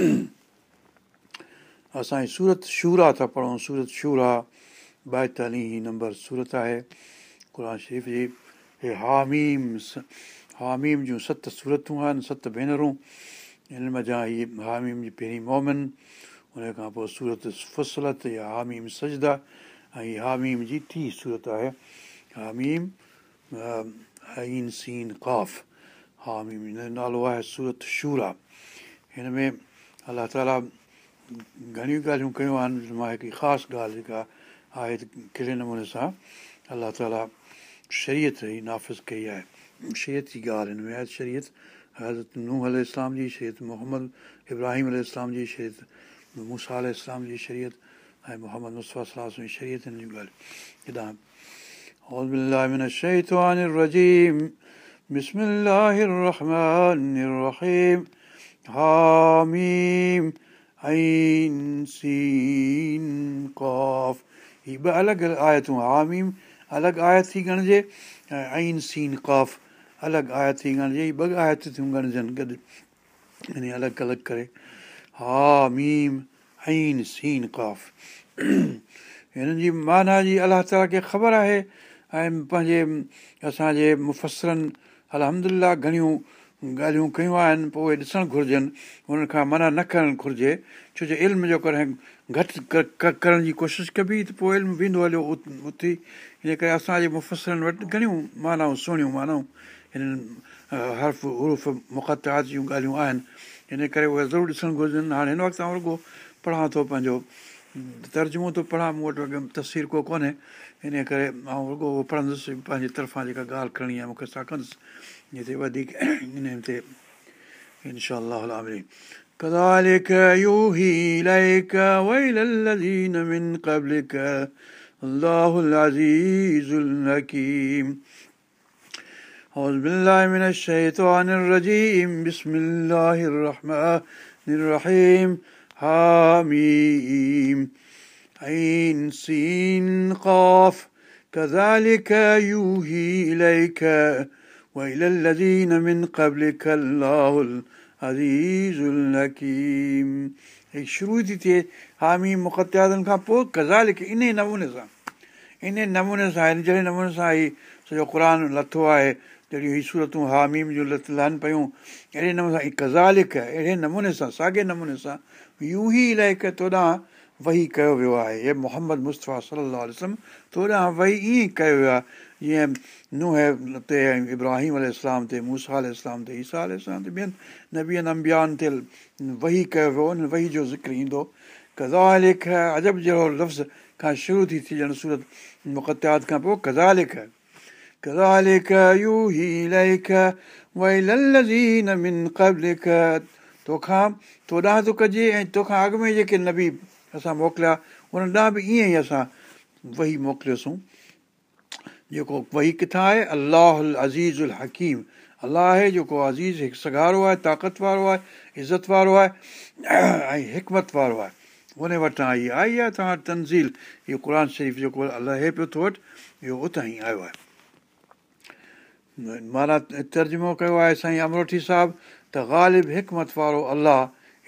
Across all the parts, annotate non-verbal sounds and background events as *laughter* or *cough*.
*clears throat* اسان جي سورت شورا ٿا پڙهون سورت شورا ٻائيتاليهه نمبر سورت آهي قر شريف جي. هي هاميم هاميم جون ست صورتون آهن ست ڀينرون. هن مزا هيءَ هاميم جي پهرين مومن ان کان پوءِ سورت فسلت يا هاميم سجدا ۽ هاميم جي ٽي سورت آهي. هاميم آئن سين ڪاف. هاميم هن جو نالو آهي سورت شورا. هن ۾ अलाह ताला घणियूं ॻाल्हियूं कयूं आहिनि मां हिकिड़ी ख़ासि ॻाल्हि जेका आहे त कहिड़े नमूने सां अलाह ताला शरीयत ई नाफ़िज़ कई आहे शरीयत जी ॻाल्हि हिन में आहे शरीयत हज़रत नूह अल इस्लाम जी शरीयत मोहम्मद इब्राहिम अल इस्लाम जी शरीयत मूसा अल इस्लाम जी शरीयत ऐं मोहम्मद मुस्तफ़ा सलाह जी शरीयत हिन जूं ॻाल्हियूं हेॾां أعوذ بالله من الشيطان الرجيم بسم الله الرحمن الرحيم هاميم ميم سين ڪاف هي ٻه الڳ الڳ آيتون هاميم الڳ آيت ٿي ڳڻجي ۽ اين سين ڪاف الڳ آيت ٿي ڳڻجي ٻه آيت ٿيون ڳڻجن گڏ يعني الڳ الڳ ڪري هاميم اين سين ڪاف هنن جي معنيٰ جي الله تالا کي خبر آهي ۽ پنهنجي اسان جي مفسرن الهم گهڻيون ڳالهيون ڪيون آهن پوءِ اهي ڏسڻ گهرجن هنن کان منا نه ڪرڻ گهرجي ڇو جو علم جو ڪڏهن گهٽ ڪرڻ جي ڪوشش ڪبي ته پوءِ علم ويندو هليو اٿي ان ڪري اسان جي مفسرن وٽ گهڻيون مانائون سهڻيون مانائون هنن حرف عرف مختات جون ڳالهيون آهن ان ڪري اهي ضرور ڏسڻ گهرجن هاڻي هن وقت آئون رڳو پڙهان ٿو پنهنجو ترجمو ٿو پڙهان مون وٽ تصوير ڪو ڪونهي. ان ڪري آئون رڳو پڙهندس پنهنجي طرفان جيڪا ڳالهه ڪرڻي آهي مون کي سان ڪندس जिते वधीक इन ते इनशा كذلك يوحي إليك وإلى الذين من قبلك الله العزيز الحكيم أعوذ بالله من الشيطان الرجيم بسم الله الرحمن الرحيم حميم عين سين قاف كذلك يوحي إليك وإلى الذين من قبلك الله العزيز الحكيم हीअ शुरू थी थिए हामी मुक़त्यादनि खां पोइ कज़ालिक इन नमूने सां इन नमूने सां जहिड़े नमूने सां ही सॼो क़ुर लथो आहे जहिड़ियूं हीअ सूरतूं हामीम जूं लथ लहनि पियूं अहिड़े नमूने सां कज़ालिक अहिड़े नमूने सां साॻे नमूने सां यू ई इलाइक तोॾां वही कयो वियो आहे हे मोहम्मद मुस्तफ़ा सलाहु वसलम तोॾां वही ईअं ई कयो वियो आहे جيئن ننهن تي ابراهيم ال اسلام تي موسيٰ ال اسلام تي ايسا ال اسلام تي ٻين نبين امبيان تي وهي ڪيو ويو ان وهي جو ذڪر ايندو ڪزا ليک جهڙو لفظ کان شروع ٿي ٿي ڄڻ سورت مڪتيات کان پوءِ ڪزا ليکان ٿو ڏانهن ٿو ڪجي ۽ توکان اڳ ۾ جيڪي نبي اسان موڪليا ان ڏانهن به ائين ئي اسان وهي موڪليوسين جيڪو وهي ڪٿان آهي الله عزيز ال حڪيم. الله آهي جيڪو عزيز هڪ سگارو آهي طاقت وارو آهي عزت وارو آهي *clears throat* ۽ حڪمت وارو آهي. ان وٽان آئي آئي آهي توهان تنزيل. اهو قر شريف جيڪو الله پيو ٿو وٽ اهو اتان ئي آيو آهي. معنيٰ ترجمو ڪيو آهي سائين امروٺي صاحب ته غالب حڪمت وارو الله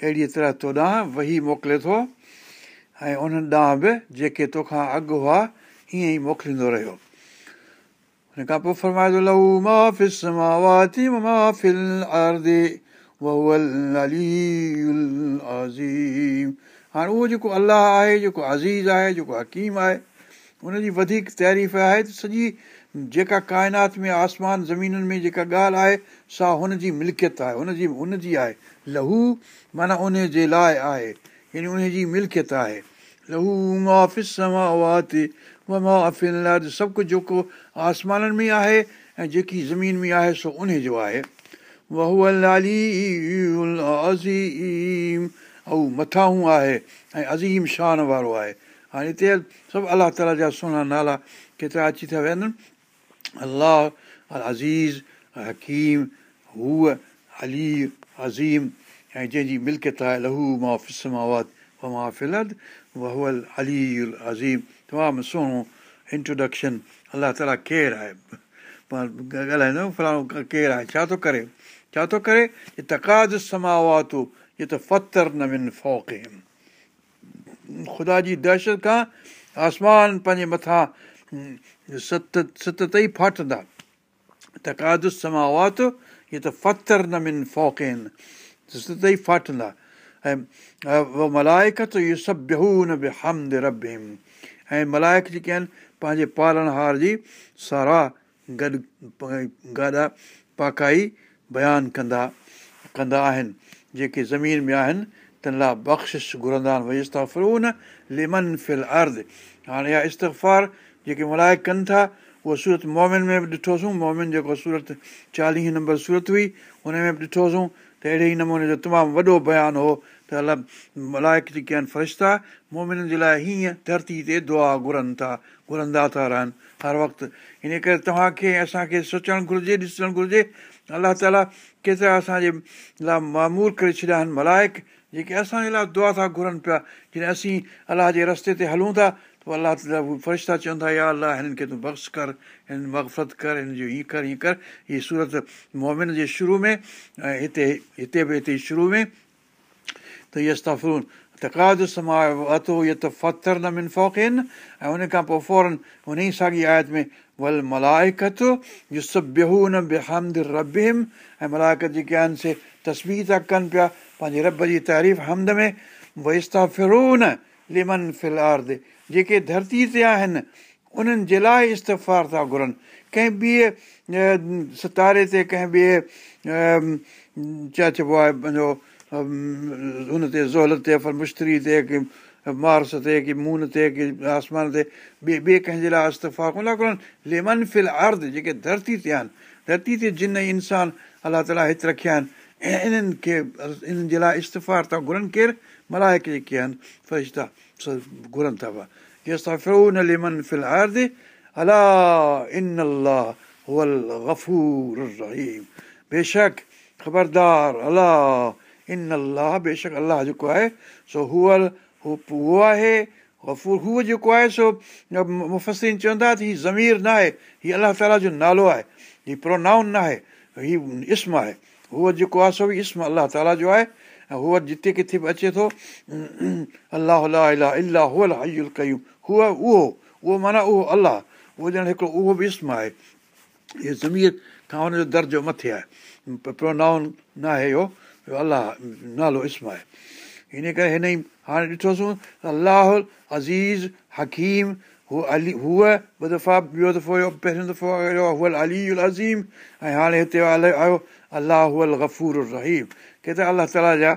اهڙيءَ طرح توڏانهن وهي موڪلي ٿو ۽ انهن ڏانهن به جيڪي توکان اڳ هئا ائين ئي موڪليندو رهيو هاڻي اهو جيڪو الله آهي جيڪو عزيز آهي جيڪو حڪيم آهي ان جي وڌيڪ تعريف آهي ته سڄي جيڪا ڪائنات ۾ آسمان زمينن ۾ جيڪا ڳالهه آهي سا هن جي ملڪيت آهي هن جي هن جي آهي لهو معنيٰ ان جي لاءِ آهي يعني ان جي ملڪيت آهي سڀ ڪجهه جيڪو آسمانن ۾ آهي ۽ جيڪي زمين ۾ آهي سو ان جو آهي ۽ عظيم شان وارو آهي هاڻي هتي سڀ الله تالا جا سهڻا نالا ڪيترا اچي ٿا ويهن الله عزيز حڪيم هوءَ علي عظيم ۽ جنهن جي ملڪيت آهي لهو مان فسماوت وهئل علي عظيم تمام سهڻو انٽروڊڪشن الله تالا ڪير آهي پاڻ ڳالهائيندو فلاڻو ڪير آهي ڇا ٿو ڪري ڇا ٿو ڪري تڪاد سماواتو اهي ته فتر نه من فوق خدا جي دهشت کان آسمان پنهنجي مٿان ست ست ٿئي فاٽندا ته ڪادس سماوات اهي ته فتر نه من فوق آهن ست ئي فاٽندا ۽ ملائڪت اهو سڀ بيهو نه به حمد رب ۽ ملائڪ جيڪي آهن پنهنجي پالڻهار جي ساراهه گڏ گاڏا پاڪائي بيان ڪندا ڪندا آهن جيڪي زمين ۾ آهن تن لاءِ بخشش گهرندا آهن استفرون لمن فل ارد هاڻي اها استفار جيڪي ملائڪ ڪن ٿا اها سورت مومن ۾ به ڏٺوسين مومن جيڪو سورت چاليهه نمبر سورت هئي هن ۾ به ڏٺوسين ته اهڙي ئي نموني جو تمام وڏو بيان هو ته الله ملائڪ جيڪي آهن فرشتا مومنن جي لاءِ هيئن ڌرتي تي دعا گهرن ٿا گهرندا ٿا رهن هر وقت ان ڪري توهان کي اسان کي سوچڻ گهرجي ڏسڻ گهرجي الله تالا ڪيترا اسان جي لاءِ مامور ڪري ڇڏيا آهن ملائڪ جيڪي اسان جي لاءِ دعا ٿا گهرن پيا جڏهن اسين الله جي رستي تي هلون ٿا ته الله تالا فرشتا چوندا يا الله هنن کي تون بخش ڪر هن مغفرت ڪر هن جو هيئن ڪر هيئن ڪر هيءَ سورت مومن جي شروع ۾۽ هتي هتي به هتي شروع ۾ ته اها تفرون تڪاد سمايو ته فتر نه من فوق آهن ۽ ان کان پوءِ فورن ان ئي ساڳي آيت ۾ ول ملائڪت اهو سڀ بيهو نه بيهمد ربم ۽ ملائڪت جيڪي آهن سي تصوير ٿا ڪن پيا پنهنجي رب جي تعريف حمد ۾ وستا فرون لمن فلارد جيڪي ڌرتي تي آهن انهن جي لاءِ استفار ٿا گهرن. ڪنهن ٻئي ستاري تي ڪنهن ٻئي ڇا چئبو آهي پنهنجو هن تي زوهلت تي افر مشتري تي ڪه مارس تي ڪه مون تي ڪه آسمان تي ٻئي ٻئي ڪنهن جي لاءِ استفا ڪونه ٿا گهرن. ليمن فل ارد جيڪي ڌرتي تي آهن ڌرتي تي جن انسان الله تالا هتي رکيا آهن ۽ انهن کي انهن جي لاءِ استفار ٿا گهرن. ڪير ملائڪ جيڪي آهن فرشتا گهرن ٿا پيا الله ان الله گفور الا بيشڪ خبردار الله ان الرحيم. ال خبردار. الا ان الله بيشڪ الله جيڪو آهي سو هو آهي گفور هوءَ جيڪو آهي سو مفسن چوندا ته هيءُ ضمير نه آهي هيءُ الله تالا جو نالو آهي هيءُ پرونائن نه آهي هيءَ اسم آهي هوءَ جيڪو آهي سو اسم الله تالا جو آهي هوءَ جتي ڪٿي به اچي ٿو الله الله الله الاهه هئل هيل ڪيون هوءَ اهو اهو معنيٰ اهو الله. اهو ڄڻ هڪڙو اهو به اسم آهي. اهو ضمير کان هن جو درجو مٿي آهي. پرونائن نه آهي اهو. الله نالو اسم آهي. هن ڪري هن ئي هاڻي ڏٺوسين الله عزيز حڪيم هو علي هوءَ ٻه دفعا ٻيو دفعو هيو پهريون دفعو هئل علي ال عظيم. ۽ هاڻي هتي آيو الله هئل گفور رهيم ڪيترا الله تالا جا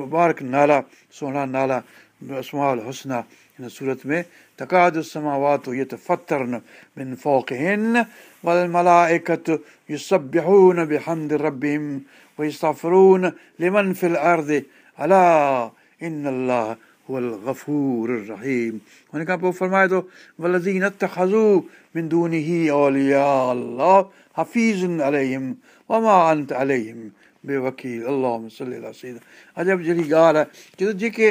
مبارڪ نالا سهڻا نالا اسمال حسنا هن سورت ۾ تڪاد سماوات اهي ته فتر نه ٻن فوق هن ول ملائڪت اهو سڀ بيهون به حمد ربم وئي سفرون لمن فل ارد الا ان الله هئل گفور رهيم هن کان پوءِ فرمائي ٿو ولزين تخزو من دونهي اوليا الله هفيزن اليهم وما انت اليهم بيوڪيل الله سليد عجب جهڙي ڳالهه آهي ڇو ته جيڪي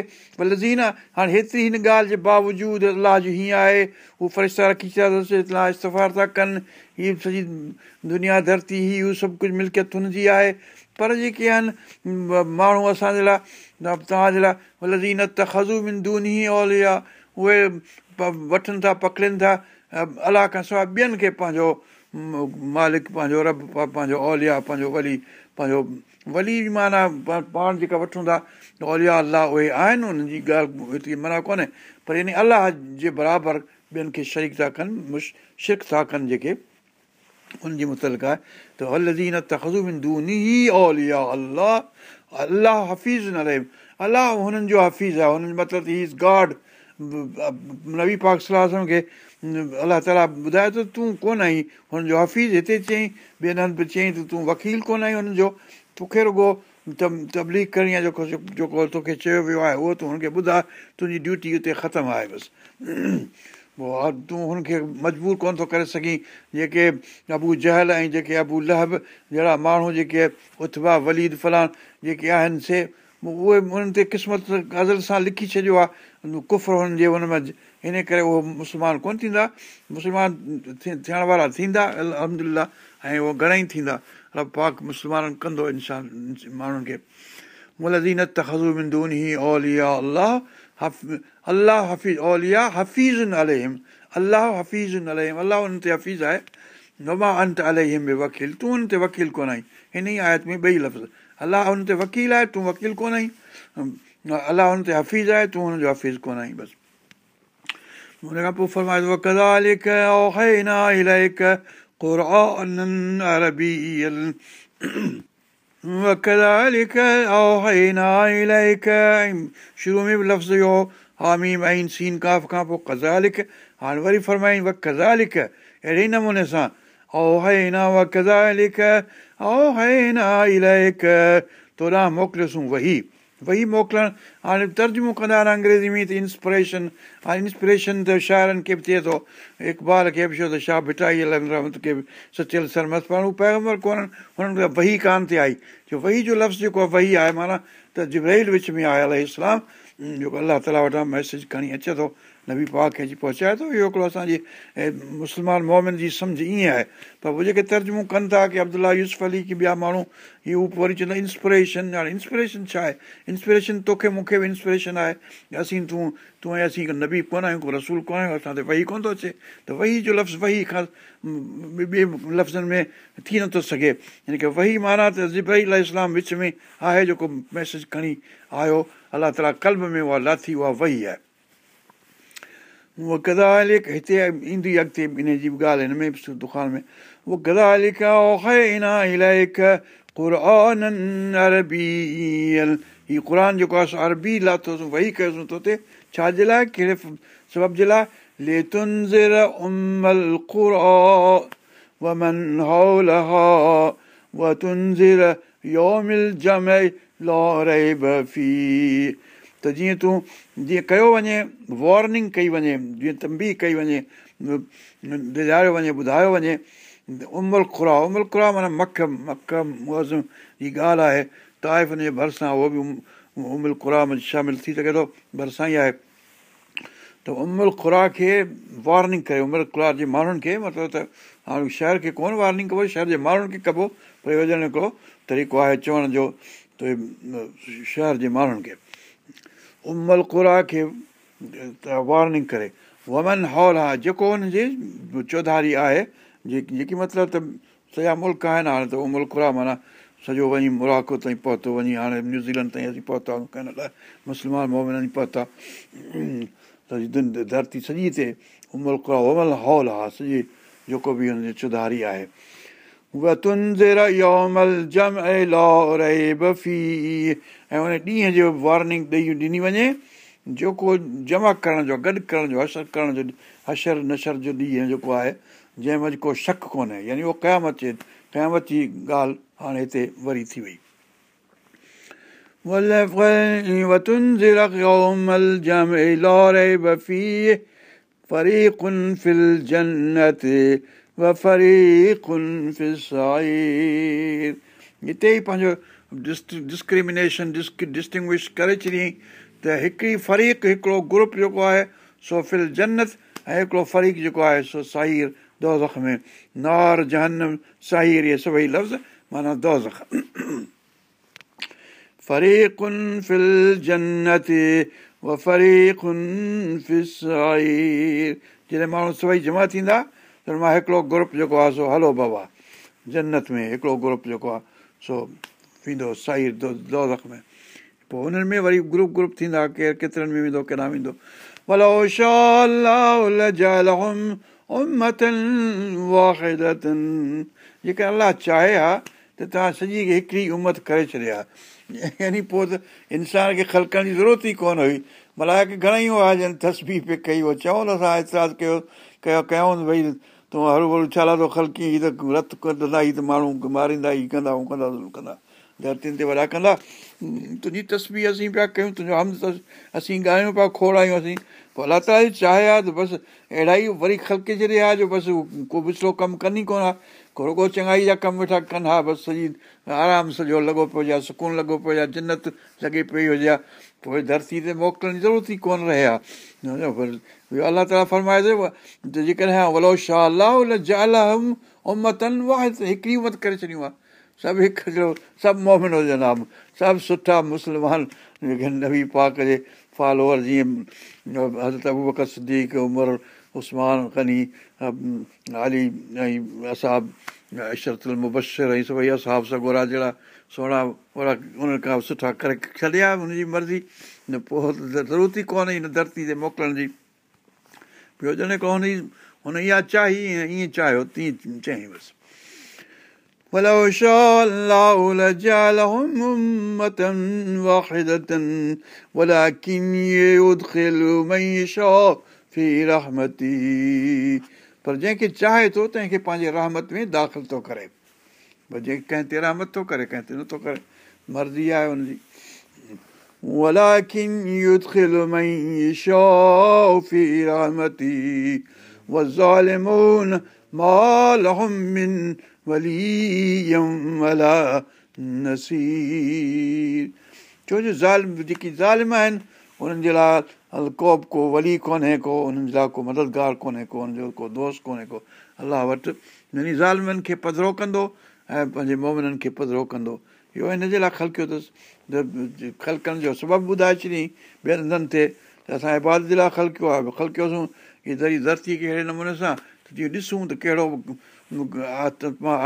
لزين هاڻي هيتري هن ڳالهه جي باوجود الله جو هيئن آهي هو فرشتا رکي ڇڏياسين اتلا استفار ٿا ڪن. هيءَ سڄي دنيا ڌرتي هي هو سڀ ڪجهه ملڪيت هن جي آهي. پر جيڪي آهن ماڻهو اسان جي لاءِ توهان جي لاءِ لزين ته خزو مندون ئي آهي اهي وٺن ٿا پڪڙن ٿا. الله کان سواءِ ٻين کي پنهنجو مالڪ پنهنجو رب پنهنجو اوليا پنهنجو ولي پنهنجو ولي به معنيٰ پاڻ جيڪا وٺون ٿا اوليا الله اهي آهن انهن جي ڳالهه معنيٰ ڪونهي. پر ان الله جي برابر ٻين کي شريڪ ٿا ڪن مش شرڪ ٿا ڪن جيڪي ان جي مطلق آهي. ته الله الله حفيظ نه رهي. الله هنن جو حفيظ آهي. هنن مطلب هي از گاڊ. نبي پاڪ صلاح کي الله تالا ٻڌائي ٿو تون ڪونه آئي هن جو حفيظ هتي چيئين ٻين هنڌ به چيئين ته تون وڪيل ڪونه آئي هن جو توکي رڳو تبليگ ڪرڻي آهي جيڪو جيڪو توکي چيو ويو آهي اهو تون هن کي ٻڌائي تنهنجي ڊيوٽي هتي ختم آهي بس. *clears throat* پوءِ تون هن کي مجبور ڪونه ٿو ڪري سگهين جيڪي ابو جهل ۽ جيڪي ابو لهب جهڙا ماڻهو جيڪي اٿبا وليد فلان جيڪي آهن سي اهي انهن تي قسمت غزل سان لکي ڇڏيو آهي. ڪفر هنن جي هن ۾ هن ڪري اهو مسلمان ڪونه ٿيندا. مسلمان ٿيڻ وارا ٿيندا اهمدلا ۽ اهو گهڻيئي ٿيندا ڪندو ماڻهن کي حفيظ آهي نما انت الهم به وڪيل تون هن تي وڪيل ڪونه آئي هن ئي آيت ۾ ٻئي لفظ الله هن تي وڪيل آهي تون وڪيل ڪونه آئي الله هن تي حفيظ آهي تون هن جو حفيظ ڪونه آئي بس شروع ۾ به لفظ هيو هاميم ۽ سين ڪاف کان پوءِ ڪزالڪ هاڻي وري فرمائي و ڪزالڪ اهڙي نموني سان اوهينا و ڪزالڪ اوهينا الائڪ توڏان موڪليوسين وهي وهي موڪلڻ هاڻي ترجمو ڪندا آهن انگريزي ۾ ته انسپريشن هاڻي انسپريشن ته شاعرن کي به ٿئي ٿو اقبال کي به ڇو ته شاهه ڀٽائي رحمت کي به سچيل سرمس پر هو پيگمبر ڪونهن هنن کي وهي ڪانه ٿي آئي جو وهي جو لفظ جيڪو آهي وهي آهي معنيٰ ته جبريل وچ ۾ آهي اسلام جيڪو الله تالا وٽان ميسيج کڻي اچي ٿو نبي پاڪ کي اچي پهچائي ٿو اهو هڪڙو اسان جي مسلمان محمد جي سمجهه ائين آهي. پر اهي جيڪي ترجمو ڪن ٿا ڪه ابدلا يوز علي ڪه ٻيا ماڻهو اهي هو وري چوندا انسپريشن هاڻي انسپريشن ڇا آهي؟ انسپريشن توکي مون کي به انسپريشن آهي. اسين تون تون ۽ اسين نبي ڪونه آهيون ڪو رسول ڪونه آهيون اسان تي وهي ڪونه ٿو اچي. ته وهي جو لفظ وهي کان ٻئي لفظن ۾ ٿي نٿو سگهي. ڪه وهي معنيٰ ته زبئي اسلام وچ ۾ آهي جيڪو ميسيج کڻي آيو. الله تالا ڪلب ۾ اها لاٿي اها وهي آهي اها گدا لڪ هتي ايندي اڳتي ان جي به ڳالهه هن ۾ به دڪان ۾ اها گدا لڪا الاهي قر هيءُ قر جيڪو آهي عربي لاٿوسين وهي ڪيوسين تو تي ڇا جي لاءِ ڪهڙي سبب جي لاءِ ليتنزر امل قر ومن هولها وتنزر يومل جمي لوريب في ته جيئن تون جيئن ڪيو وڃي وارننگ ڪئي وڃي جيئن تمبي ڪئي وڃي ڊڄاريو وڃي ٻڌايو وڃي امل کرا امل کرا معنيٰ مک مک مز جي ڳالهه آهي طائف جي ڀرسان اهو به امل کرا ۾ شامل ٿي سگهي ٿو ڀرسان ئي آهي ته امل کرا کي وارننگ ڪري عمر کرا جي ماڻهن کي مطلب ته هاڻي شهر کي ڪونه وارننگ ڪبو شهر جي ماڻهن کي ڪبو پريوجن هڪڙو طريقو آهي چوڻ جو ته شهر جي ماڻهن کي امل قرا کي وارننگ ڪري. ومن هال آهي جيڪو هن جي چوڌاري آهي جيڪي جيڪي مطلب ته سڄا ملڪ آهن هاڻي ته امل قرا معنيٰ سڄو وڃي مراڪو تائين پهتو وڃي هاڻي نيوزيلينڊ تائين اسين پهتا ڪينيڊا مسلمان مومن پهتا. ڌرتي سڄي هتي امل قرا امل هال آهي سڄي جيڪو به هن جي چوڌاري آهي ڏينهن جو وارننگ ڏني وڃي جيڪو جمع ڪرڻ جو گڏ ڪرڻ جو اثر ڪرڻ جو اشر نشر جو ڏينهن جيڪو آهي جنهن ۾ ڪو شڪ ڪونهي يعني اهو قيامت جي قيامت جي ڳالهه هاڻي هتي وري ٿي وئي هتي ئي پنهنجو ڊسڪرمنيشن ڊسٽنگوش ڪري ڇڏيئين ته هڪڙي فريق هڪڙو گروپ جيڪو آهي سو فل جنت ۽ هڪڙو فريق جيڪو آهي سو ساهر دوزک ۾ نار جنهن ساهر اهي سڀئي لفظ معنيٰ دوزک فريقن فل جنت و فريقن فساهر جڏهن ماڻهو سڀئي جمع ٿيندا ته مان هڪڙو گروپ جيڪو آهي سو هلو بابا جنت ۾ هڪڙو گروپ جيڪو آهي سو ويندو سائير دوزک ۾. پوءِ هنن ۾ وري گروپ گروپ ٿيندا ڪير ڪيترن ۾ ويندو ڪيڏانهن ويندو. جيڪر الله چاهي ها ته توهان سڄي هڪڙي امت ڪري ڇڏيا. يعني پوءِ ته انسان کي خلڪڻ جي ضرورت ئي ڪونه هئي. ڀلا گهڻيئي هئا جن تسبي پي ڪئي هو چئون نه اسان اعتراض ڪيو ڪيو ڪيون ڀئي تون هرو ڀرو ڇا لاٿو خلڪي هيءَ ته رت ڪندا هيءَ ته ماڻهو ماريندا هيءَ ڪندا هو ڪندا ڪندا. ڌرتين تي وڏا ڪندا. تنهنجي تصوير اسين پيا ڪيون تنهنجو هم اسين ڳالهايون پيا کوڙايون اسين. پوءِ الله تالا جي چاهي آهي ته بس اهڙا ئي وري خلڪي ڇڏي ها جو بس ڪو وڇڙو ڪم ڪن ئي ڪونه ها ڪو رڳو چڱائي جا ڪم ويٺا ڪن ها بس سڄي آرام سڄو لڳو پيو هجي سڪون لڳو پيو هجي جنت لڳي پئي هجي پوءِ ڌرتي تي موڪلڻ جي ضرورت ئي ڪونه رهي ها الله تالا فرمائي ته جيڪڏهن ولو شاهه الله امتن واحد هڪڙي امت ڪري ڇڏيون آهي سڀ هڪ جهڙو سڀ مومن هجن ها سڀ سٺا مسلمان نبي پاڪ جي فالوور جيئن حضرت ابو بڪر سديڪ عمر اسمان کني علي ۽ اساب اشرتل مبشر ۽ سڀئي اساب سگورا جهڙا सोढ़ा ओड़ा उन्हनि खां सुठा करे छॾिया हुनजी मर्ज़ी न पोइ ज़रूरत ई कोन्हे हिन धरती ते मोकिलण जी ॿियो ॼणे को हुन हुन इहा चाही ईअं चाहियो तीअं चयईं बसि ولو شاء الله لجعلهم أمة واحدة ولكن يدخل من يشاء في رحمتي पर जंहिंखे चाहे थो तंहिंखे पंहिंजे रहमत में दाख़िल थो करे भई जंहिं कंहिं ते रहमत थो करे कंहिं ते नथो करे मर्ज़ी आहे हुनजी ولكن يدخل من يشاء في رحمتي والظالمون ما لهم من ولي ولا نصير छो जो ज़ालिम जेकी ज़ालिम आहिनि उन्हनि जे लाइ हल को बि को वली कोन्हे को उन्हनि जे लाइ को मददगार कोन्हे को हुनजो को दोस्त कोन्हे को अलाह वटि यानी ज़ालिमनि खे पधिरो कंदो ۽ پنهنجي مومنن کي پڌرو ڪندو اهو هن جي لاءِ خلڪيو اٿس خلڪن جو سبب ٻڌائي ڇڏيئين ٻين هنڌن تي ته اسان عبادت جي لاءِ خلڪيو آهي خلڪيوسين ڌرتي کي اهڙي نموني سان جيئن ڏسون ته ڪهڙو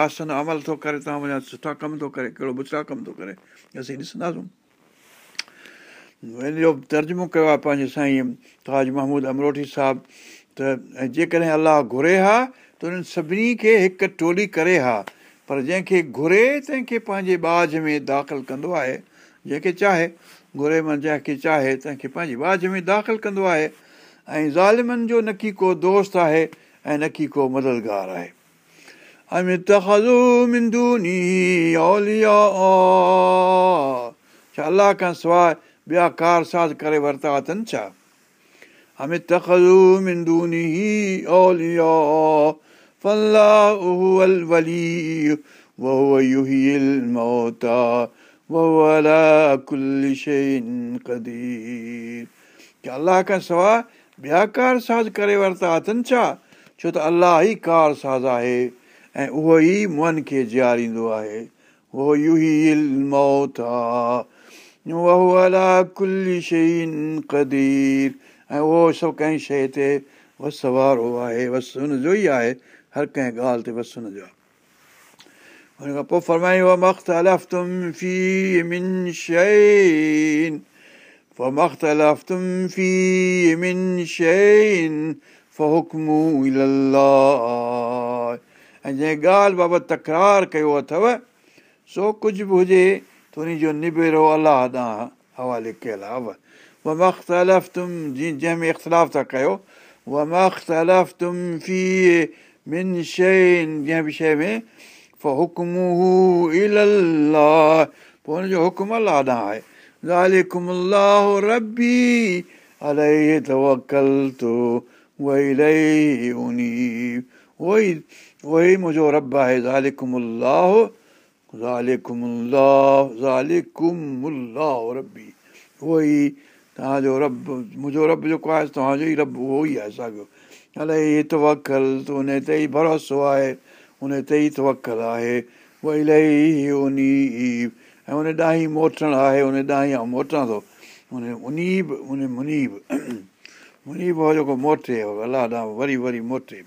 آسن عمل ٿو ڪري توهان وڃان سٺا ڪم ٿو ڪري ڪهڙو بڇڙا ڪم ٿو ڪري اسين ڏسنداسين هن جو ترجمو ڪيو آهي پنهنجي سائين تاج مهمود امروٺي صاحب ته جيڪڏهن الله گهري ها ته انهن سڀني کي هڪ ٽولي ڪري ها پر جنهن کي گهري تنهن کي پنهنجي ٻاجهه ۾ داخل ڪندو آهي جنهن کي چاهي گهري جنهن کي چاهي تنهن کي پنهنجي ٻاجهه ۾ داخل ڪندو آهي ۽ ظالمن جو نه ڪه ڪو دوست آهي ۽ نه ڪه ڪو مددگار آهي. ڇا الله کان سواءِ ٻيا ڪار ساز ڪري ورتا اٿن ڇا؟ امت मिंदूनी ओलिया الولي وهو يحيي الموتى وهو على كل شيء قدير कि अलाह खां सवाइ ॿिया कार साज़ करे वरिता अथनि छा छो त अलाह ई कार साज़ आहे ऐं उहो ई मुअनि खे जीआरींदो आहे उहो युही मौत आहे कुल शइ क़दीर ऐं उहो सभु कंहिं शइ ते वस वारो आहे वस हुनजो ई आहे هر ڪنهن ڳالهه تي بس هن جو ۽ جنهن ڳالهه بابت تڪرار ڪيو اٿو سو ڪجهه به هجي ته الله حوالي ڪيل آهي جنهن ۾ اختلاف ٿا ڪيو به شيءِ ۾ حڪم ال پوءِ هن جو حڪم الله ڏانهن آهي زالڪم الله ربي الائي توڪل تو وئي اني اهو ئي اهو ئي منهنجو رب آهي زالڪم الله زالڪم الله زالڪم الله ربي اهو ئي توهان جو رب منهنجو رب جيڪو آهي توهان جو ئي رب اهو ئي آهي ساڳيو अलाए तवकल त उन ते ई भरोसो आहे उन ते ई तवकल आहे उहा इलाही उन ऐं उन ॾांहुं ई मोटणु आहे उन ॾांहुं ई मोटां थो उन उनीब उन मुनीब *clears throat* मुनीब हो जेको मोटे हो अलाह ॾांहुं वरी वरी मोटे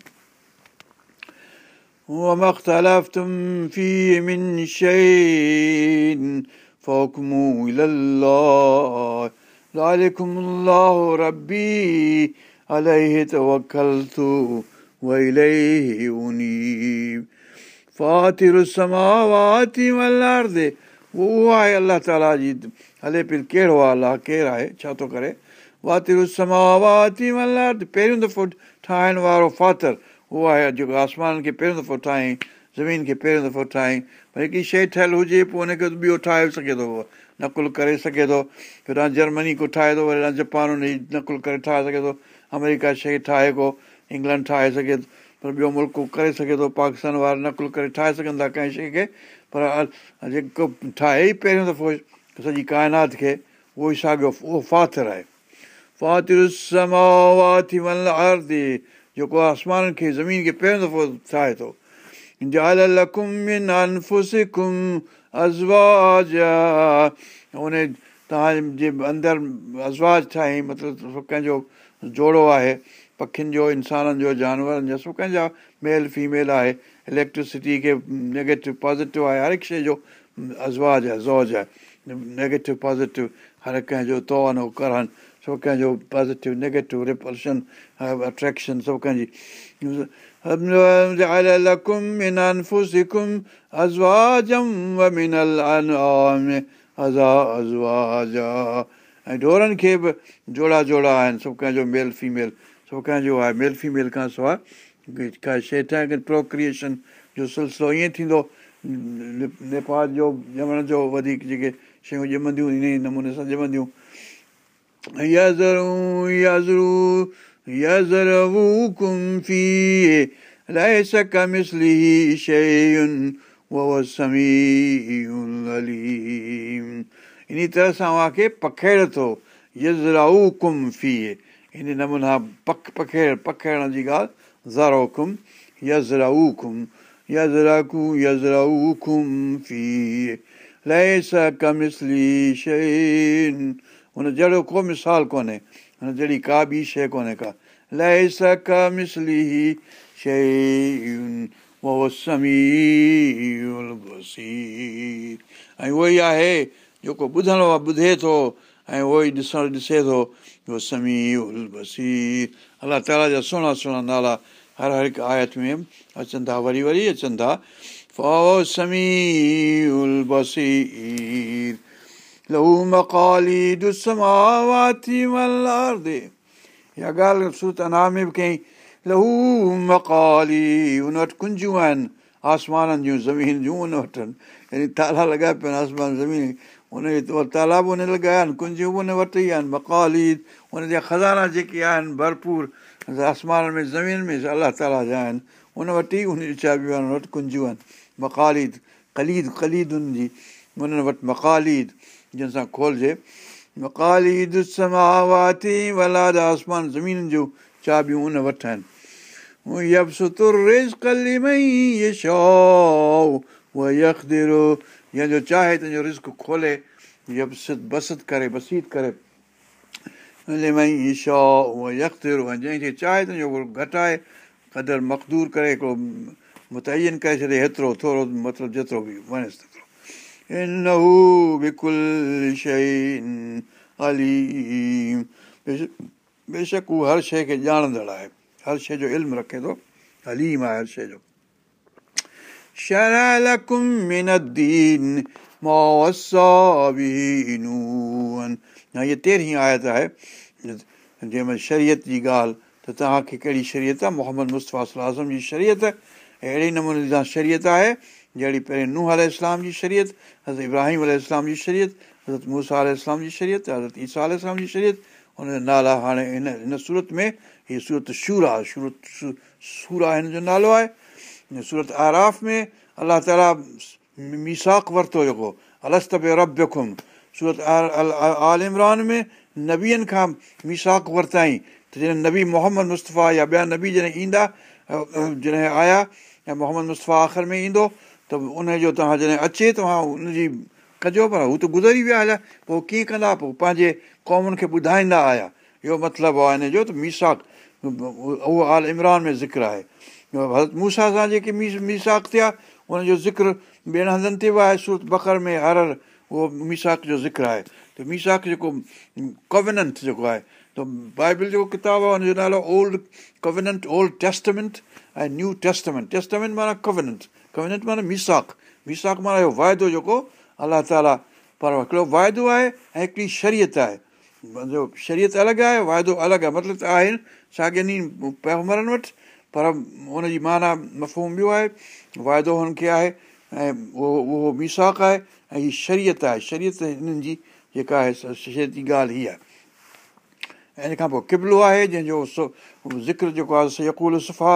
ومختلفتم فيه من شيء فحكموا إلى الله ذلكم الله ربي عليه توكلت وإليه أنيب فاطر السماوات والأرض उहो आहे अलाह ताला जी हले पियो कहिड़ो आहे अलाह केरु आहे छा थो करे वातिर समावाती वाती पहिरियों दफ़ो ठाहिण वारो फातर उहो आहे जेको आसमान खे पहिरियों दफ़ो ठाहीं ज़मीन खे पहिरियों दफ़ो ठाहीं भई हिकिड़ी शइ ठहियलु हुजे पोइ हुनखे ॿियो ठाहे सघे थो नकुलु करे सघे थो फिर जर्मनी को ठाहे थो वरी जापान हुनजी नकुलु करे ठाहे सघे थो آمريڪا شيءِ ٺاهي ڪو انگلينڊ ٺاهي سگهي پر ٻيو ملڪ ڪري سگهي ٿو پاڪستان وارا نقل ڪري ٺاهي سگهن ٿا ڪنهن شيءِ کي پر جيڪو ٺاهي ئي پهريون دفعو سڄي ڪائنات کي اهو ئي ساڳيو اهو فاٿر آهي. فاتر ٿي جيڪو آسمان کي زمين کي پهريون دفعو ٺاهي ٿو. ان توهان جي اندر ازواج ٺاهي مطلب ڪنهن جو جوڙو آهي پکين جو انسانن جو جانورن جو سڀ ڪنهن جا ميل فيميل آهي اليڪٽرسٽي کي نيگيٽو پازيٽو آهي هر هڪ شيءِ جو ازواج آهي زوج آهي نيگيٽو پازيٽو هر ڪنهن جو تون ڪرن سڀ ڪنهن جو پازيٽو نيگيٽو رپلشن اٽريڪشن سڀ ڪنهن جي ۽ ڍورن کي به جوڙا جوڙا آهن سڀ ڪنهن جو ميل فيميل سڀ ڪنهن جو آهي ميل فيميل کان سواءِ ڪا شيءِ پروڪرئيشن جو سلسلو ائين ٿيندو نيپال جو ڄمڻ جو وڌيڪ جيڪي شيون ڄمنديون ان ئي نموني سان ڄمنديون ان طرح سان اها پکيڙ ٿو يزرائو ڪم في ان نمونا پک پکيڙ پکيڙڻ جي ڳالهه زرو ڪم يزرائو ڪم يزراڪو يزرائو ڪم في ليس ڪمسلي شيءِ هن جهڙو ڪو مثال ڪونهي هن جهڙي ڪا ٻي شيءِ ڪونهي ڪا. ليس ڪمسلي شيءِ ۽ اهو ئي آهي جيڪو ٻڌڻو آهي ٻڌي ٿو ۽ اهو ئي ڏسڻ ڏسي ٿو اهو سمي ال بسير الله تالا جا سهڻا سهڻا نالا هر هر هڪ آيت ۾ اچن ٿا وري وري اچن ٿا فو سمي ال بسير لهو مڪالي اها ڳالهه ۾ به ڪئي لهو مڪالي هن وٽ ڪنجيون آهن آسمانن جون زمين جون هن وٽ يعني تالا لڳائي پيا آهن آسمان زمين هن تالاب هن لڳايا آهن ڪنجيون به هن وٽ ئي آهن مڪاليد هن جا کزانا جيڪي آهن ڀرپور آسمان ۾ زمين ۾ الله تالا جا آهن هن وٽ ئي ان هن وٽ ڪنجيون آهن مڪاليد ڪليد ڪليدن جي هنن وٽ مڪاليد جنهن سان کولجي مڪاليد آسمان زمين جون چابيون ان وٽ آهن جنهن جو چاهي تنهنجو رسڪ کولي بست ڪري بسيت ڪري جنهن کي چاهي تنهنجو گهٽائي قدر مقدور ڪري هڪڙو متين ڪري ڇڏي هيترو ٿورو مطلب جيترو به وڻيس بڪل شيءِ بيشڪ هو هر شيءِ کي ڄاڻندڙ آهي هر شيءِ جو علم رکي ٿو هليم آهي هر شيءِ جو هيءَ تيرهين آيت آهي جنهن ۾ شرييت جي ڳالهه ته توهان کي ڪهڙي شرييت آهي محمد مصطفيٰ صلاح جي شرييت اهڙي نموني سان شرييت آهي جهڙي پهرين ننهن ال اسلام جي شرييت حضرت ابراهيم ال اسلام جي شرييت حضرت موسيٰ ال اسلام جي شرييت حضرت ايسا ال اسلام جي شرييت هن جا نالا هاڻي هن هن سورت ۾ هيءَ سورت شور آهي سورت سورا هن جو نالو آهي سورت آراف ۾ الله تالا ميساڪ ورتو جيڪو الست به رب کم سورت آل عمران ۾ نبيئن کان ميساڪ ورتائي ته جڏهن نبي محمد مصطفيٰ يا ٻيا نبي جڏهن ايندا جڏهن آيا محمد مصطفيٰ آخر ۾ ايندو ته ان جو توهان جڏهن اچي توهان ان جي ڪجو پر هو ته گذري ويا هليا پوءِ ڪيئن ڪندا پوءِ پنهنجي قومن کي ٻڌائيندا آيا اهو مطلب آهي هن جو ته ميساڪ اهو آل عمران ۾ ذڪر آهي حضرت موسيٰ سان جيڪي ميس ميساڪ ٿيا هن جو ذڪر ٻين هنڌن تي به آهي سورت بڪر ۾ هر هر اهو ميساڪ جو ذڪر آهي ته ميساڪ جيڪو ڪوننٽ جيڪو آهي ته بائيبل جيڪو ڪتاب آهي هن جو نالو old covenant old testament ۽ new testament testament معنيٰ ڪوننٽ ڪوننٽ معنيٰ ميساڪ. ميساڪ معنيٰ اهو واعدو جيڪو الله تالا پر هڪڙو واعدو آهي ۽ هڪڙي شرييت آهي منهنجو شرييت الڳ آهي واعدو الڳ آهي مطلب ته آهن ساڳين پيگمبرن وٽ پر هن جي معنيٰ مفهوم ٻيو آهي واعدو هن کي آهي ۽ اهو اهو ميساڪ آهي ۽ هيءَ شرييت آهي شرييت هنن جي جيڪا آهي ڳالهه هيءَ آهي. ۽ ان کان پوءِ قبلو آهي جنهن جو ذڪر جيڪو آهي يڪول صفحا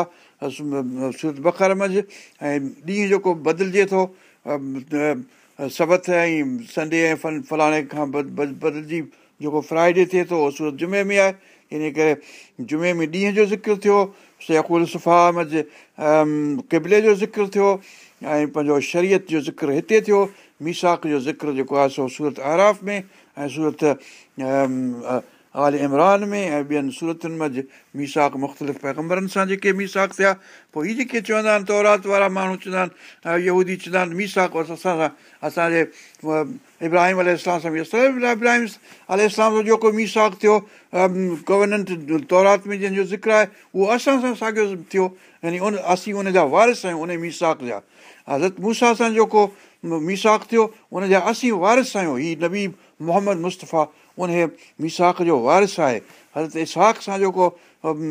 سورت بکر منجهه ۽ ڏينهن جيڪو بدلجي ٿو سبٿ ۽ سنڊي ۽ فلاڻي کان بدلجي جيڪو فرائيڊي ٿئي ٿو اهو سورت جمعي ۾ آهي. ان ڪري جمعي ۾ ڏينهن جو ذڪر ٿيو شيکل صفحا مج قبلي جو ذڪر ٿيو ۽ پنهنجو شرييت جو ذڪر هتي ٿيو ميساڪ جو ذڪر جيڪو آهي سو سورت آراف ۾۽ سورت آل عمران ۾۽ ٻين صورتن منجهه ميساڪ مختلف پيگمبرن سان جيڪي ميساڪ ٿيا پوءِ هيءَ جيڪي چوندا آهن تورات وارا ماڻهو چوندا آهن اهودي چوندا آهن ميساڪ اسان سان اسان جي ابراهيم ال سان ابراهيم ال جو جيڪو ميساڪ ٿيو گورنينٽ تورات ۾ جنهن جو ذڪر آهي اهو اسان سان ساڳيو ٿيو يعني ان اسين ان جا وارث آهيون ان ميساڪ جا حضرت موسيٰ سان جيڪو ميساڪ ٿيو ان جا اسين وارث آهيون هيءَ نبي محمد مصطفيٰ ان ميساڪ جو وارث آهي. حضرت اساڪ سان جيڪو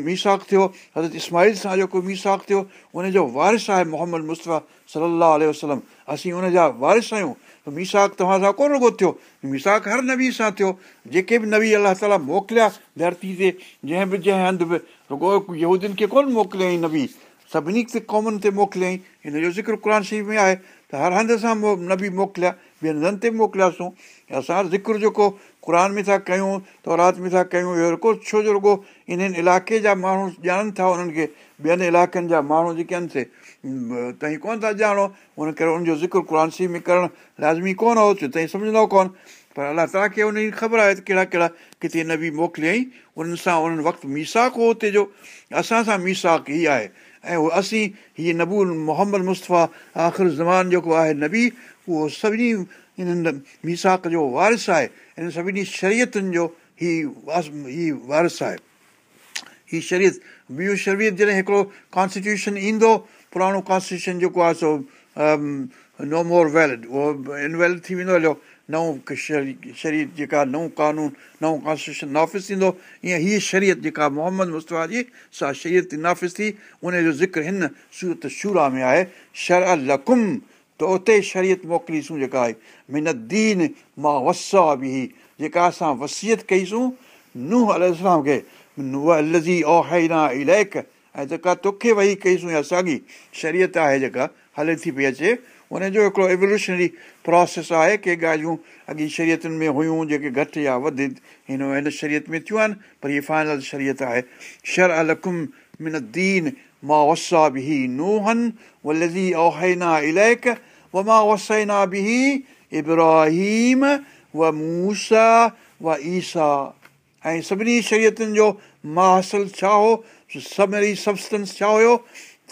ميساڪ ٿيو حضرت اسماعيل سان جيڪو ميساڪ ٿيو ان جو وارث آهي محمد مصطفيٰ صلاح وسلم اسين ان جا وارث آهيون. ميساڪ توهان سان ڪونه رڳو ٿيو. ميساڪ هر نبي سان ٿيو. جيڪي به نبي الله تالا موڪليا ڌرتي تي جنهن به جنهن هنڌ به رڳو يهودين کي ڪونه موڪليئين نبي. سڀني تي قومن تي موڪليئين هن جو ذڪر قر شريف ۾ آهي ته هر هنڌ سان نبي موڪليا ٻين هنڌن تي موڪلياسين. اسان ذڪر جيڪو قر ۾ ٿا ڪيون تورات ۾ ٿا ڪيون اهو رڪو ڇو جو رڳو انهن علائقي جا ماڻهو ڄاڻن ٿا انهن کي ٻين علائقن جا ماڻهو جيڪي آهن سي توهين ڪونه ٿا ڄاڻو ان ڪري ان جو ذڪر قر شي ۾ ڪرڻ لازمي ڪونه هو ته توهين سمجهندو ڪونه. پر الله تالا کي ان جي خبر آهي ته ڪهڙا ڪهڙا ڪٿي نه به موڪليئين انهن سان انهن وقت ميساڪ هو هتي جو. اسان سان ميساڪ ئي آهي ۽ اهو اسين هيءَ نبول محمد مصطفيٰ آخر زمان جيڪو آهي نبي اهو سڀني انهن ميساڪ جو وارث آهي هن سڀني شرييتن جو هي هي وارث آهي هيءَ شرييت ٻيون شرييت جڏهن هڪڙو ڪانسٽٽيوشن ايندو پراڻو ڪانسٽٽيوشن جيڪو آهي سو نو مور ويلڊ اهو انويلڊ ٿي ويندو هليو نئون شرير جيڪا نئون قانون نئون ڪانسٽٽيوشن نافذ ٿيندو. ائين هيءَ شرييت جيڪا محمد مصطفيٰ جي سا شرييت نافذ ٿي ان جو ذڪر هن سورت شورا ۾ آهي. شر لڪم ته اتي شرييت موڪليسون جيڪا آهي. من دين مان وسا به جيڪا اسان وسيت ڪئيسون. ننهن ال کي لزي اوهنا الائڪ ۽ جيڪا توکي ويهي ڪئيسون ساڳي شرييت آهي جيڪا هلي ٿي پئي اچي ان جو هڪڙو ايووليوشنري پروسيس آهي ڪي ڳالهيون اڳي شرييتن ۾ هيون جيڪي گهٽ يا وڌ هن هن شرييت ۾ ٿيون آهن پر هيءَ فائنل شرييت آهي. شر الڪم من دين مان وسا به ننهن ولزي اوهنا الائڪ و مان وسينا به ابراهيم و موسيٰ و ايسا. ۽ سڀني شرييتن جو ماهسل ڇا هو؟ سبري سبسٽينس ڇا هيو؟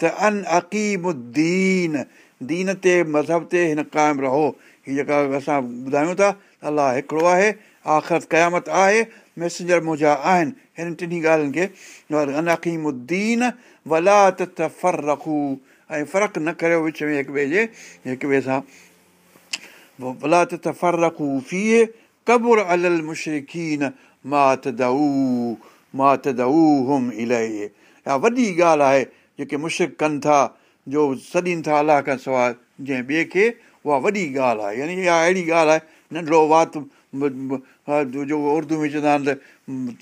ته ان اقيمدين دين تي مذهب تي هن قائم رهو. هيءَ جيڪا اسان ٻڌايون ٿا الله هڪڙو آهي آخر قيامت آهي ميسينجر منهنجا آهن. هن ٽنهي ڳالهين کي فرق نه ڪريو وچ ۾ هڪ ٻئي جي هڪ ٻئي سان. وڏي ڳالهه آهي جيڪي مشڪ ڪن ٿا جو سڏين ٿا الله کان سواءِ جنهن ٻئي کي اها وڏي ڳالهه آهي يعني اها اهڙي ڳالهه آهي ننڍڙو وات جو اردو ۾ چوندا آهن ته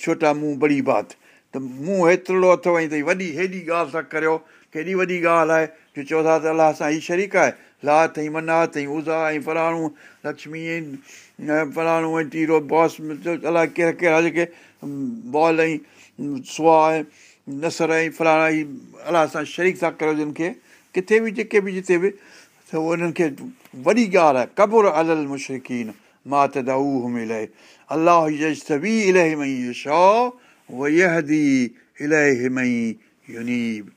ڇوٽا منهن بڙي بات ته منهن هيترو اٿو ۽ ته وڏي هيڏي ڳالهه ٿا ڪريو ڪيڏي وڏي ڳالهه آهي جو چئو ٿا ته الله سان هيءُ شريڪ آهي لات ۽ منات ۽ ازا ۽ فلاڻو لڪشمي ۽ فلاڻو ۽ ٽيرو باس الائي ڪهڙا ڪهڙا جيڪي بال ۽ سها ۽ نسر ۽ فلاڻا ئي الله سان شريڪ ٿا ڪيو جن کي किथे बि जेके बि जिते बि त उन्हनि खे वॾी ॻाल्हि आहे कबुर अलल मुशरक़ीन मां त दाऊ मिले अलाह यजतबी इलाही मई शा वहदी इलाही मई युनीब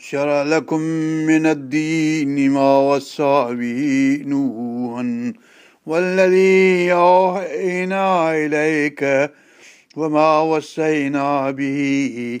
شرع لكم من الدين ما وصى به نوحا والذي أوحينا إليك وما وصينا به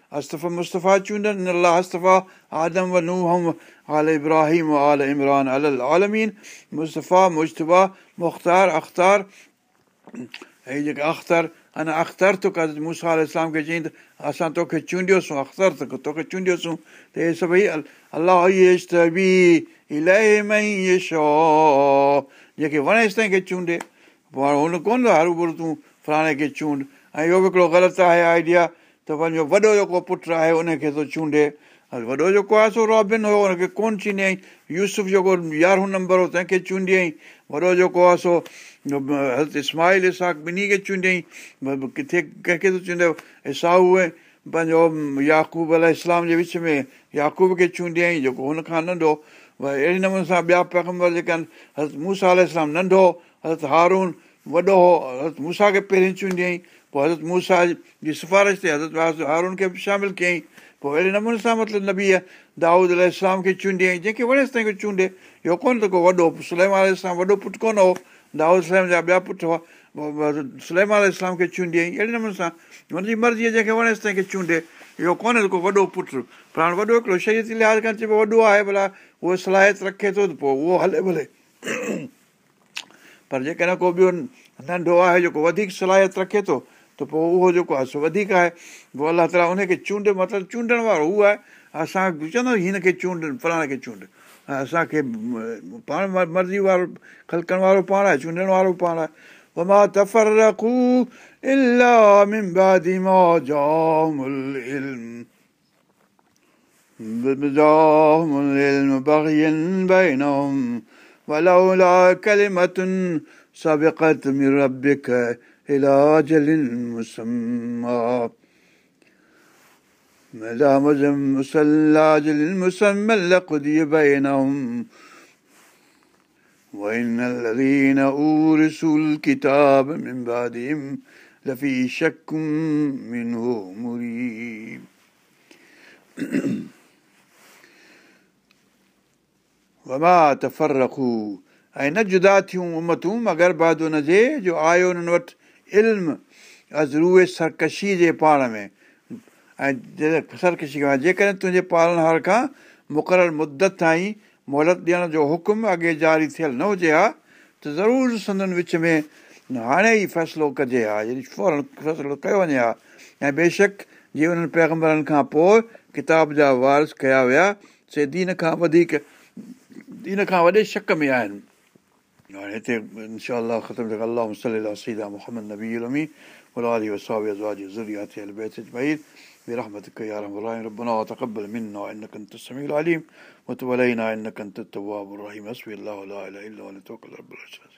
استفا مصطفيٰ چونڊن الله استفا آدم و نوهم آل ابراهيم آل عمران ال آلمين مصطفيٰ مجتبا مختار اختار ۽ جيڪي اختر اڃا اختر توک موسيٰ اسلام کي چيئين ته اسان توکي چونڊيوسين اختر توکي چونڊيوسين ته هي سڀئي الله الاهي مئي شو جيڪي وڻيس تائين کي چونڊي پوءِ هن ڪونه هرو ڀرو تون فلاڻي کي چونڊ ۽ اهو به هڪڙو غلط آهي آئيڊيا ته پنهنجو وڏو جيڪو پٽ آهي ان کي ٿو چونڊي. وڏو جيڪو آهي سو رابن هيو هن کي ڪونه چينڊيئين يوسف جيڪو يارهون نمبر هو تنهن کي چونڊيئين وڏو جيڪو آهي سو حضرت اسماهل اساڪ ٻنهي کي چونڊيئين ڪٿي ڪنهن کي ٿو چونڊيو اسائو پنهنجو ياقوب ال اسلام جي وچ ۾ ياقوب کي چونڊيئين جيڪو هن کان ننڍو. ڀئي اهڙي نموني سان ٻيا پيگمبر جيڪي آهن حضرت موسيٰ ال اسلام ننڍو حضرت هارون وڏو هو حضرت موسيٰ کي پهرين چونڊيئين پوءِ حضرت موسيٰ جي سفارش تي حضرت هارون کي به شامل ڪيئين پوءِ اهڙي نموني سان مطلب نبيءَ دائود ال اسلام کي چونڊيئين جنهن کي وڻيس تائين چونڊي اهو ڪونه ته ڪو وڏو سليم اسلام وڏو پٽ ڪونه هو دائود اسلام جا ٻيا پٽ هئا سليم ال اسلام کي چونڊيئين اهڙي نموني سان هن جي مرضي جنهن کي وڻيس تائين چونڊي اهو ڪونهي ڪو وڏو پٽ پر هاڻي وڏو هڪڙو شريتي لحاظ کان چئبو وڏو آهي ڀلا اهو صلاحيت رکي ٿو ته پوءِ اهو هلي ڀلي پر جيڪڏهن ڪو ٻيو ننڍو آهي جيڪو وڌيڪ صلاحيت رکي ٿو ته پوءِ اهو جيڪو آهي سو وڌيڪ آهي پوءِ الله تالا ان کي چونڊ مطلب چونڊڻ وارو اهو آهي اسان چوندا هن کي چونڊ فلاڻي کي چونڊ ۽ اسان کي پاڻ مرضي وارو خلڪڻ وارو پاڻ آهي چونڊڻ وارو پاڻ آهي إلى أجل مسمى ما دام مسلى أجل مسمى لقضي بينهم وإن الذين أورثوا الكتاب من بعدهم لفي شك منه مريب *clears throat* وما تفرقوا ऐं न जुदा थियूं उमतूं मगर बाद हुनजे जो आयो उन्हनि वटि علم ازروئي سرڪشي جي پاڻ ۾۽ سرڪشي کان جيڪڏهن تنهنجي پالنهار کان مقرر مدت تائين موهلت ڏيڻ جو حڪم اڳي جاري ٿيل نه هجي ها ته ضرور سندن وچ ۾ هاڻي ئي فيصلو ڪجي ها جڏهن فورن فيصلو ڪيو وڃي ها ۽ بيشڪ جيئن انهن پيگمبرن کان پوءِ ڪتاب جا وارث ڪيا ويا سي دين کان وڌيڪ دين کان وڏي شڪ ۾ آهن हाणे हिते इनशा ख़तमु थिए अलाह सली सीदा मोहम्मद नबी अलमी ولا وصحبه أزواجه وذرياته أهل بيته أجمعين برحمتك يا أرحم الراحمين ربنا وتقبل منا إنك أنت السميع العليم وتب علينا إنك أنت التواب الرحيم حسبي الله لا إله إلا هو توكل رب العرش